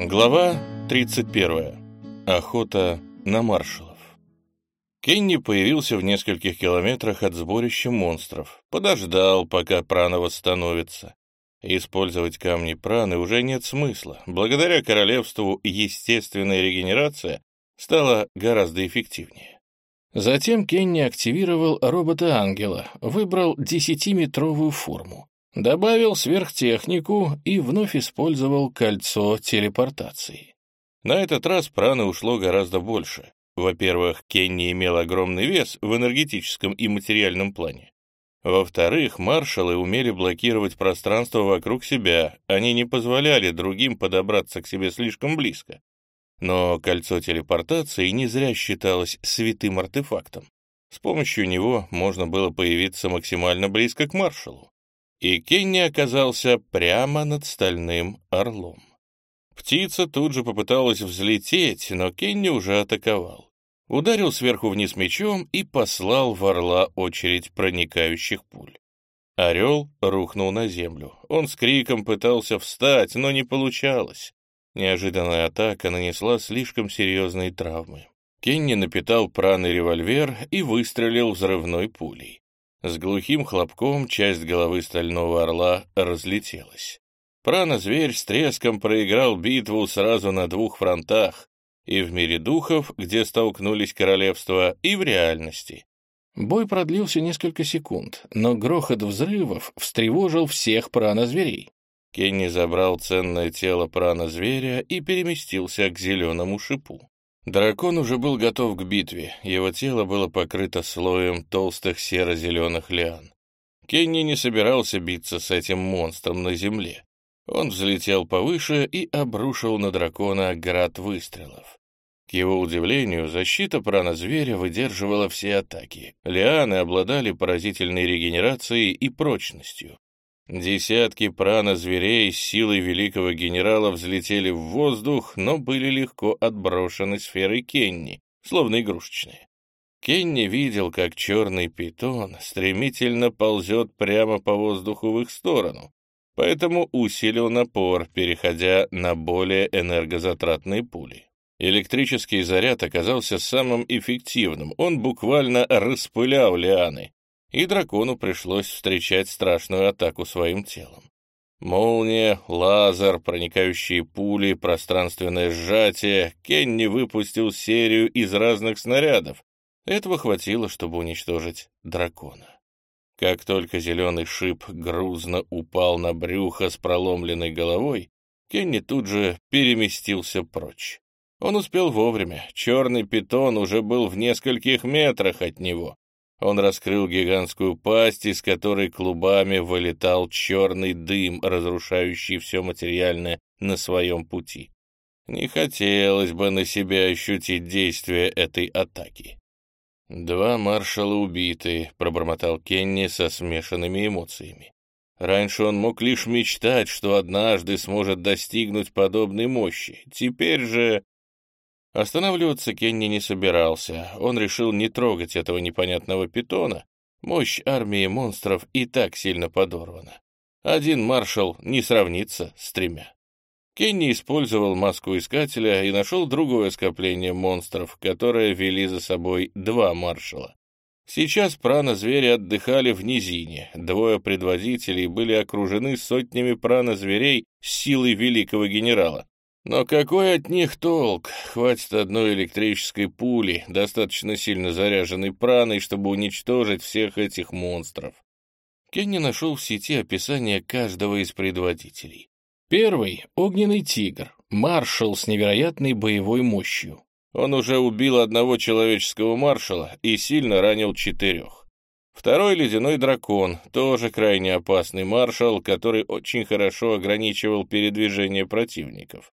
Глава 31. Охота на маршалов. Кенни появился в нескольких километрах от сборища монстров. Подождал, пока прана восстановится. Использовать камни праны уже нет смысла. Благодаря королевству естественная регенерация стала гораздо эффективнее. Затем Кенни активировал робота-ангела, выбрал десятиметровую форму. Добавил сверхтехнику и вновь использовал кольцо телепортации. На этот раз праны ушло гораздо больше. Во-первых, Кенни имел огромный вес в энергетическом и материальном плане. Во-вторых, маршалы умели блокировать пространство вокруг себя, они не позволяли другим подобраться к себе слишком близко. Но кольцо телепортации не зря считалось святым артефактом. С помощью него можно было появиться максимально близко к маршалу и Кенни оказался прямо над стальным орлом. Птица тут же попыталась взлететь, но Кенни уже атаковал. Ударил сверху вниз мечом и послал в орла очередь проникающих пуль. Орел рухнул на землю. Он с криком пытался встать, но не получалось. Неожиданная атака нанесла слишком серьезные травмы. Кенни напитал праный револьвер и выстрелил взрывной пулей. С глухим хлопком часть головы стального орла разлетелась. Прана-зверь с треском проиграл битву сразу на двух фронтах, и в мире духов, где столкнулись королевства, и в реальности. Бой продлился несколько секунд, но грохот взрывов встревожил всех прана-зверей. Кенни забрал ценное тело прана-зверя и переместился к зеленому шипу. Дракон уже был готов к битве, его тело было покрыто слоем толстых серо-зеленых лиан. Кенни не собирался биться с этим монстром на земле. Он взлетел повыше и обрушил на дракона град выстрелов. К его удивлению, защита прана-зверя выдерживала все атаки. Лианы обладали поразительной регенерацией и прочностью. Десятки прана-зверей с силой великого генерала взлетели в воздух, но были легко отброшены сферой Кенни, словно игрушечные. Кенни видел, как черный питон стремительно ползет прямо по воздуху в их сторону, поэтому усилил напор, переходя на более энергозатратные пули. Электрический заряд оказался самым эффективным, он буквально распылял лианы, и дракону пришлось встречать страшную атаку своим телом. Молния, лазер, проникающие пули, пространственное сжатие. Кенни выпустил серию из разных снарядов. Этого хватило, чтобы уничтожить дракона. Как только зеленый шип грузно упал на брюхо с проломленной головой, Кенни тут же переместился прочь. Он успел вовремя. Черный питон уже был в нескольких метрах от него. Он раскрыл гигантскую пасть, из которой клубами вылетал черный дым, разрушающий все материальное на своем пути. Не хотелось бы на себя ощутить действие этой атаки. «Два маршала убиты», — пробормотал Кенни со смешанными эмоциями. Раньше он мог лишь мечтать, что однажды сможет достигнуть подобной мощи. Теперь же Останавливаться Кенни не собирался. Он решил не трогать этого непонятного питона. Мощь армии монстров и так сильно подорвана. Один маршал не сравнится с тремя. Кенни использовал маску искателя и нашел другое скопление монстров, которые вели за собой два маршала. Сейчас прана-звери отдыхали в низине. Двое предводителей были окружены сотнями прана-зверей с силой великого генерала. Но какой от них толк? Хватит одной электрической пули, достаточно сильно заряженной праной, чтобы уничтожить всех этих монстров. Кенни нашел в сети описание каждого из предводителей. Первый — огненный тигр, маршал с невероятной боевой мощью. Он уже убил одного человеческого маршала и сильно ранил четырех. Второй — ледяной дракон, тоже крайне опасный маршал, который очень хорошо ограничивал передвижение противников.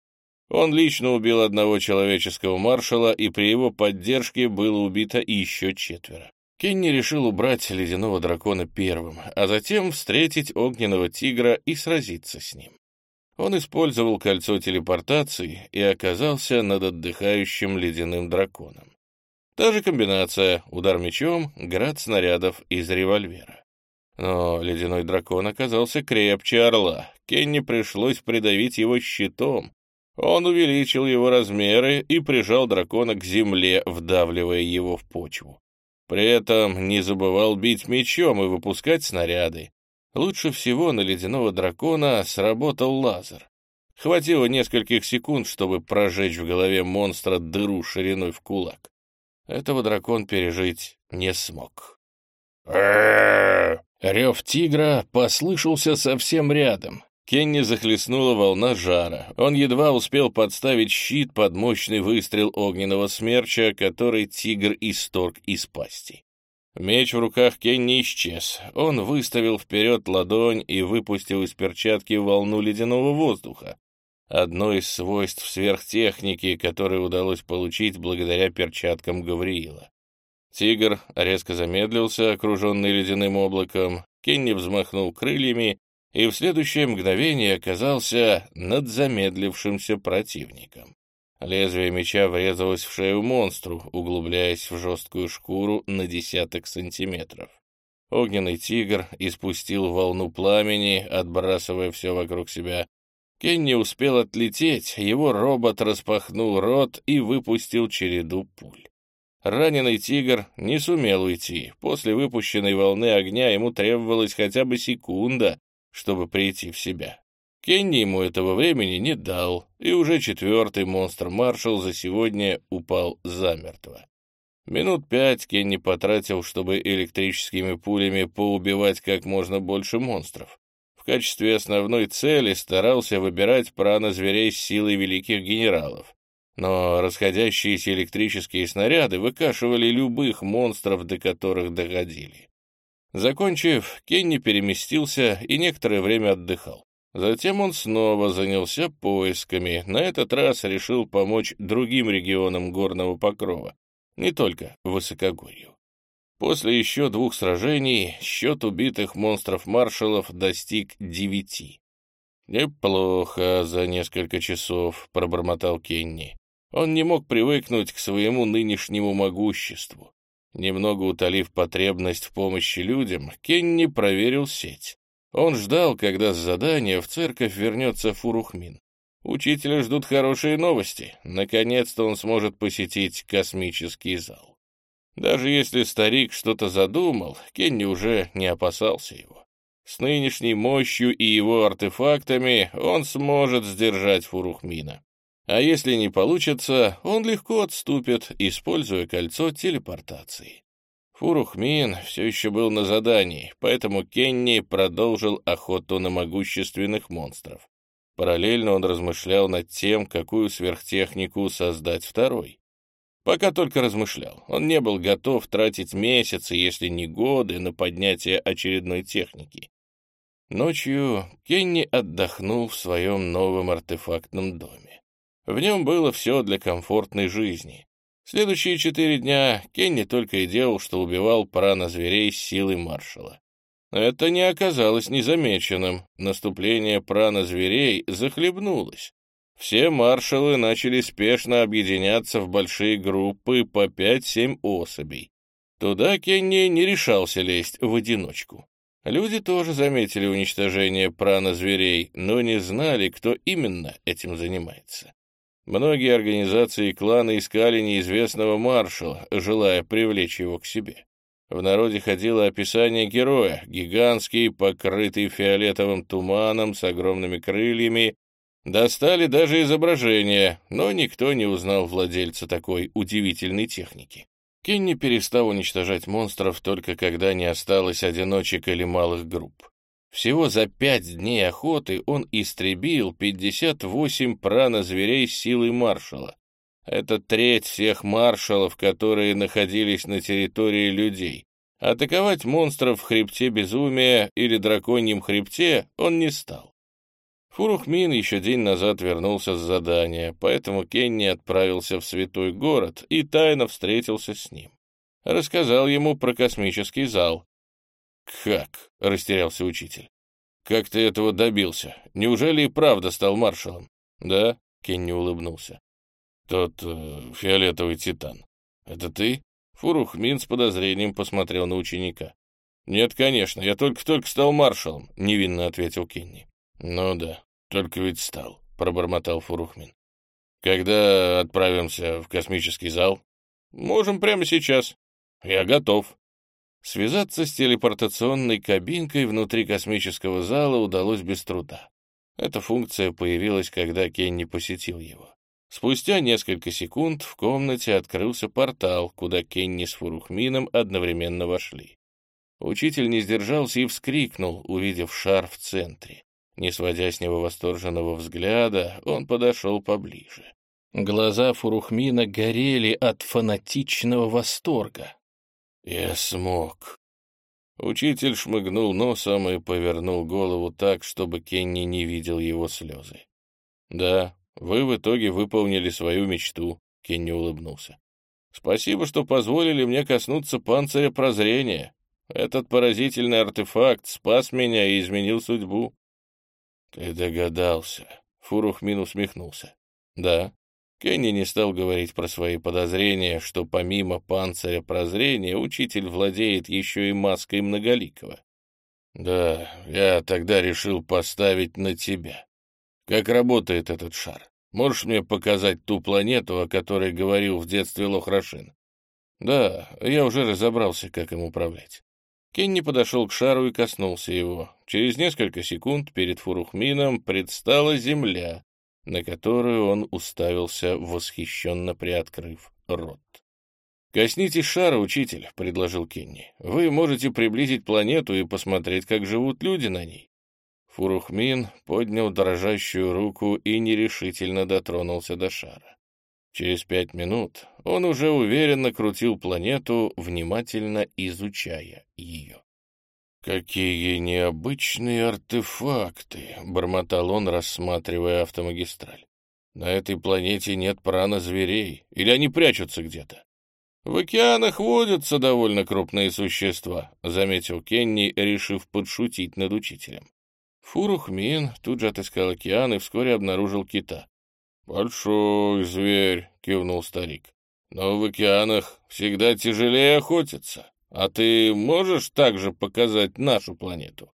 Он лично убил одного человеческого маршала, и при его поддержке было убито еще четверо. Кенни решил убрать ледяного дракона первым, а затем встретить огненного тигра и сразиться с ним. Он использовал кольцо телепортации и оказался над отдыхающим ледяным драконом. Та же комбинация — удар мечом, град снарядов из револьвера. Но ледяной дракон оказался крепче орла. Кенни пришлось придавить его щитом, Он увеличил его размеры и прижал дракона к земле, вдавливая его в почву. При этом не забывал бить мечом и выпускать снаряды. Лучше всего на ледяного дракона сработал лазер. Хватило нескольких секунд, чтобы прожечь в голове монстра дыру шириной в кулак. Этого дракон пережить не смог. Рев тигра послышался совсем рядом. Кенни захлестнула волна жара. Он едва успел подставить щит под мощный выстрел огненного смерча, который тигр исторг из пасти. Меч в руках Кенни исчез. Он выставил вперед ладонь и выпустил из перчатки волну ледяного воздуха. Одно из свойств сверхтехники, которое удалось получить благодаря перчаткам Гавриила. Тигр резко замедлился, окруженный ледяным облаком. Кенни взмахнул крыльями и в следующее мгновение оказался над замедлившимся противником. Лезвие меча врезалось в шею монстру, углубляясь в жесткую шкуру на десяток сантиметров. Огненный тигр испустил волну пламени, отбрасывая все вокруг себя. Кенни успел отлететь, его робот распахнул рот и выпустил череду пуль. Раненый тигр не сумел уйти. После выпущенной волны огня ему требовалась хотя бы секунда, чтобы прийти в себя. Кенни ему этого времени не дал, и уже четвертый монстр-маршал за сегодня упал замертво. Минут пять Кенни потратил, чтобы электрическими пулями поубивать как можно больше монстров. В качестве основной цели старался выбирать прано-зверей с силой великих генералов. Но расходящиеся электрические снаряды выкашивали любых монстров, до которых доходили. Закончив, Кенни переместился и некоторое время отдыхал. Затем он снова занялся поисками, на этот раз решил помочь другим регионам горного покрова, не только высокогорью. После еще двух сражений счет убитых монстров-маршалов достиг девяти. «Неплохо за несколько часов», — пробормотал Кенни. Он не мог привыкнуть к своему нынешнему могуществу. Немного утолив потребность в помощи людям, Кенни проверил сеть. Он ждал, когда с задания в церковь вернется Фурухмин. Учителя ждут хорошие новости. Наконец-то он сможет посетить космический зал. Даже если старик что-то задумал, Кенни уже не опасался его. С нынешней мощью и его артефактами он сможет сдержать Фурухмина. А если не получится, он легко отступит, используя кольцо телепортации. Фурухмин все еще был на задании, поэтому Кенни продолжил охоту на могущественных монстров. Параллельно он размышлял над тем, какую сверхтехнику создать второй. Пока только размышлял. Он не был готов тратить месяцы, если не годы, на поднятие очередной техники. Ночью Кенни отдохнул в своем новом артефактном доме. В нем было все для комфортной жизни. Следующие четыре дня Кенни только и делал, что убивал прана-зверей с силой маршала. Это не оказалось незамеченным. Наступление прана-зверей захлебнулось. Все маршалы начали спешно объединяться в большие группы по 5-7 особей. Туда Кенни не решался лезть в одиночку. Люди тоже заметили уничтожение прана-зверей, но не знали, кто именно этим занимается. Многие организации и кланы искали неизвестного маршала, желая привлечь его к себе. В народе ходило описание героя, гигантский, покрытый фиолетовым туманом с огромными крыльями. Достали даже изображение, но никто не узнал владельца такой удивительной техники. Кенни перестал уничтожать монстров только когда не осталось одиночек или малых групп. Всего за пять дней охоты он истребил 58 прано-зверей силы маршала. Это треть всех маршалов, которые находились на территории людей. Атаковать монстров в хребте безумия или драконьем хребте он не стал. Фурухмин еще день назад вернулся с задания, поэтому Кенни отправился в святой город и тайно встретился с ним. Рассказал ему про космический зал, «Как?» — растерялся учитель. «Как ты этого добился? Неужели и правда стал маршалом?» «Да», — Кенни улыбнулся. «Тот э, фиолетовый титан. Это ты?» Фурухмин с подозрением посмотрел на ученика. «Нет, конечно, я только-только стал маршалом», — невинно ответил Кенни. «Ну да, только ведь стал», — пробормотал Фурухмин. Когда отправимся в космический зал? Можем прямо сейчас. Я готов. Связаться с телепортационной кабинкой внутри космического зала удалось без труда. Эта функция появилась, когда Кенни посетил его. Спустя несколько секунд в комнате открылся портал, куда Кенни с Фурухмином одновременно вошли. Учитель не сдержался и вскрикнул, увидев шар в центре. Не сводя с него восторженного взгляда, он подошел поближе. Глаза Фурухмина горели от фанатичного восторга. «Я смог». Учитель шмыгнул носом и повернул голову так, чтобы Кенни не видел его слезы. «Да, вы в итоге выполнили свою мечту», — Кенни улыбнулся. «Спасибо, что позволили мне коснуться панциря прозрения. Этот поразительный артефакт спас меня и изменил судьбу. «Ты догадался?» — Фурухмин усмехнулся. «Да». Кенни не стал говорить про свои подозрения, что помимо панциря прозрения учитель владеет еще и маской многоликого. «Да, я тогда решил поставить на тебя. Как работает этот шар? Можешь мне показать ту планету, о которой говорил в детстве Лохрашин?» «Да, я уже разобрался, как им управлять». Кенни подошел к шару и коснулся его. Через несколько секунд перед Фурухмином предстала земля, на которую он уставился, восхищенно приоткрыв рот. «Коснитесь шара, учитель», — предложил Кенни. «Вы можете приблизить планету и посмотреть, как живут люди на ней». Фурухмин поднял дрожащую руку и нерешительно дотронулся до шара. Через пять минут он уже уверенно крутил планету, внимательно изучая ее. «Какие необычные артефакты!» — бормотал он, рассматривая автомагистраль. «На этой планете нет прана-зверей, или они прячутся где-то?» «В океанах водятся довольно крупные существа», — заметил Кенни, решив подшутить над учителем. Фурухмин тут же отыскал океан и вскоре обнаружил кита. «Большой зверь», — кивнул старик. «Но в океанах всегда тяжелее охотиться. А ты можешь также показать нашу планету?»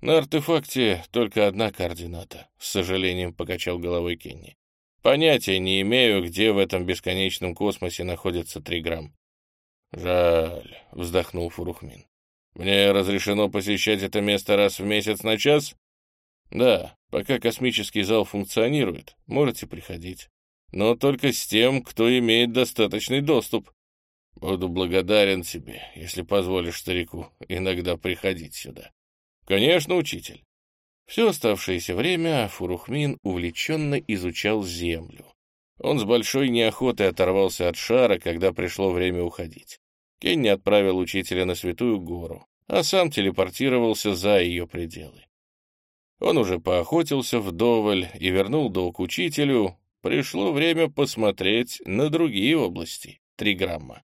«На артефакте только одна координата», — с сожалением покачал головой Кенни. «Понятия не имею, где в этом бесконечном космосе находится Триграмм». «Жаль», — вздохнул Фурухмин. «Мне разрешено посещать это место раз в месяц на час?» «Да, пока космический зал функционирует, можете приходить. Но только с тем, кто имеет достаточный доступ. Буду благодарен тебе, если позволишь старику иногда приходить сюда». «Конечно, учитель». Все оставшееся время Фурухмин увлеченно изучал Землю. Он с большой неохотой оторвался от шара, когда пришло время уходить. Кенни отправил учителя на Святую Гору, а сам телепортировался за ее пределы. Он уже поохотился вдоволь и вернул долг учителю. Пришло время посмотреть на другие области. Три грамма.